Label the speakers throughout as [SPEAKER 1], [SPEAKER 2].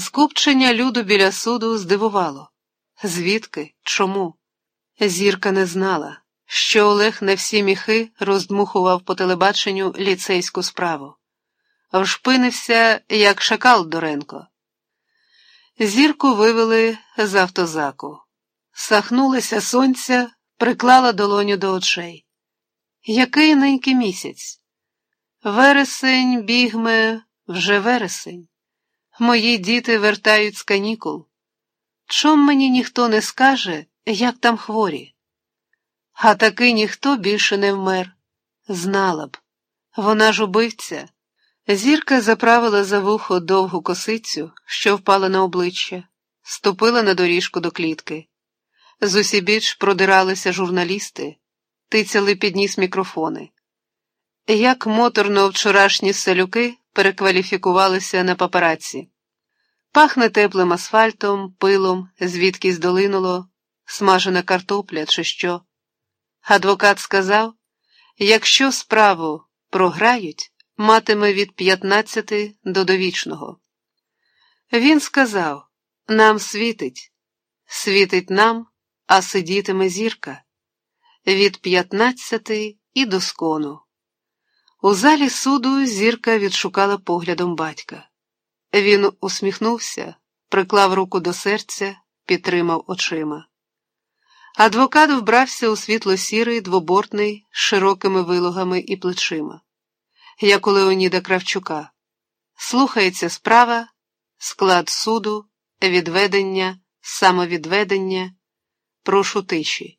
[SPEAKER 1] Скупчення люду біля суду здивувало. Звідки? Чому? Зірка не знала, що Олег на всі міхи роздмухував по телебаченню ліцейську справу. Вшпинився, як шакал Доренко. Зірку вивели з автозаку. Сахнулося сонця, приклала долоню до очей. Який ненький місяць? Вересень бігме, вже вересень. Мої діти вертають з канікул. Чом мені ніхто не скаже, як там хворі? А таки ніхто більше не вмер. Знала б. Вона ж убивця. Зірка заправила за вухо довгу косицю, що впала на обличчя, ступила на доріжку до клітки. З усібіч продиралися журналісти, тицяли під ніс мікрофони. Як моторно вчорашні селюки перекваліфікувалися на папараці. Пахне теплим асфальтом, пилом, звідкись долинуло, смажена картопля, чи що. Адвокат сказав: якщо справу програють, матиме від 15 до довічного. Він сказав: нам світить, світить нам, а сидітиме зірка від 15 і до скону. У залі суду зірка відшукала поглядом батька. Він усміхнувся, приклав руку до серця, підтримав очима. Адвокат вбрався у світло-сірий, двобортний, з широкими вилогами і плечима, як у Леоніда Кравчука. Слухається справа, склад суду, відведення, самовідведення. Прошу тиші.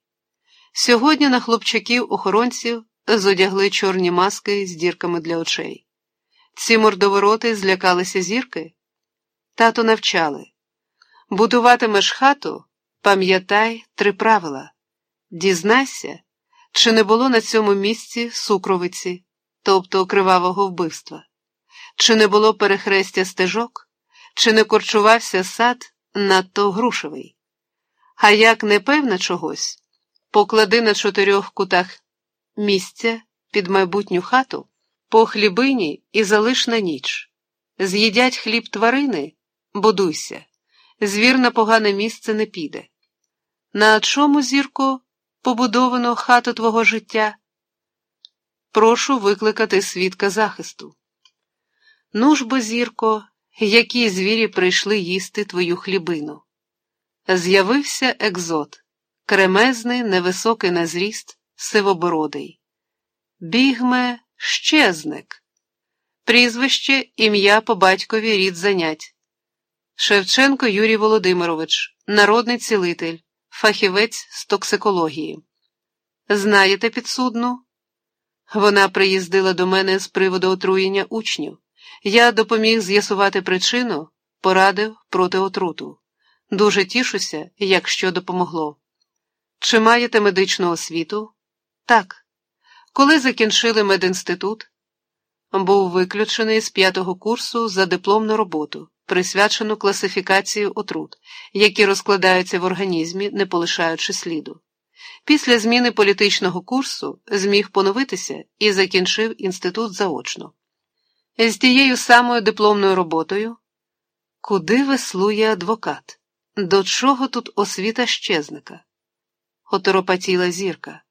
[SPEAKER 1] Сьогодні на хлопчаків-охоронців зодягли чорні маски з дірками для очей. Ці мордовороти злякалися зірки. Тато навчали будуватимеш хату, пам'ятай три правила. Дізнайся, чи не було на цьому місці сукровиці, тобто кривавого вбивства, чи не було перехрестя стежок, чи не корчувався сад надто грушевий. А як не певна чогось, поклади на чотирьох кутах місця під майбутню хату по хлібині і залиш на ніч. З'їдять хліб тварини, будуйся, звір на погане місце не піде. На чому, зірко, побудовано хату твого життя? Прошу викликати свідка захисту. Ну ж бо, зірко, які звірі прийшли їсти твою хлібину. З'явився екзот, кремезний, невисокий на зріст, сивобородий. Бігме щезник. Прізвище, ім'я по батькові рід занять. Шевченко Юрій Володимирович, народний цілитель, фахівець з токсикології. Знаєте підсудну? Вона приїздила до мене з приводу отруєння учнів. Я допоміг з'ясувати причину, порадив проти отруту. Дуже тішуся, якщо допомогло. Чи маєте медичну освіту? Так. Коли закінчили медінститут, був виключений з п'ятого курсу за дипломну роботу, присвячену класифікації отрут, які розкладаються в організмі, не полишаючи сліду. Після зміни політичного курсу зміг поновитися і закінчив інститут заочно. З тією самою дипломною роботою, куди веслує адвокат? До чого тут освіта щезника? Оторопатіла зірка.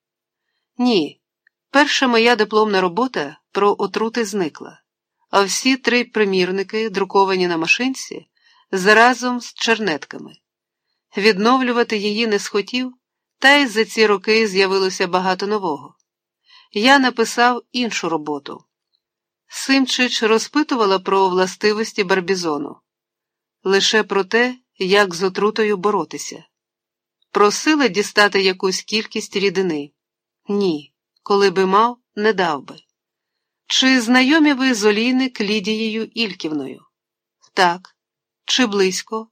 [SPEAKER 1] Ні. Перша моя дипломна робота про отрути зникла, а всі три примірники, друковані на машинці, заразом з чернетками. Відновлювати її не схотів, та й за ці роки з'явилося багато нового. Я написав іншу роботу. Симчич розпитувала про властивості барбізону, лише про те, як з отрутою боротися. Просила дістати якусь кількість рідини. Ні коли би мав, не дав би. Чи знайомі ви з олійник Лідією Ільківною? Так, чи близько?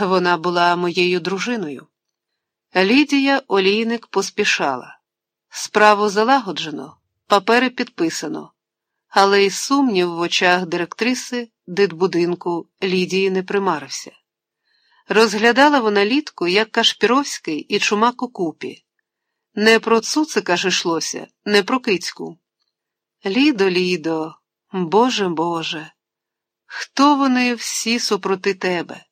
[SPEAKER 1] Вона була моєю дружиною. Лідія олійник поспішала. Справу залагоджено, папери підписано, але й сумнів в очах директриси дитбудинку Лідії не примарився. Розглядала вона літку, як Кашпіровський і чумак у купі. Не про цуцика ж йшлося, не про кицьку. Лідо, лідо, Боже Боже, Хто вони всі супроти тебе?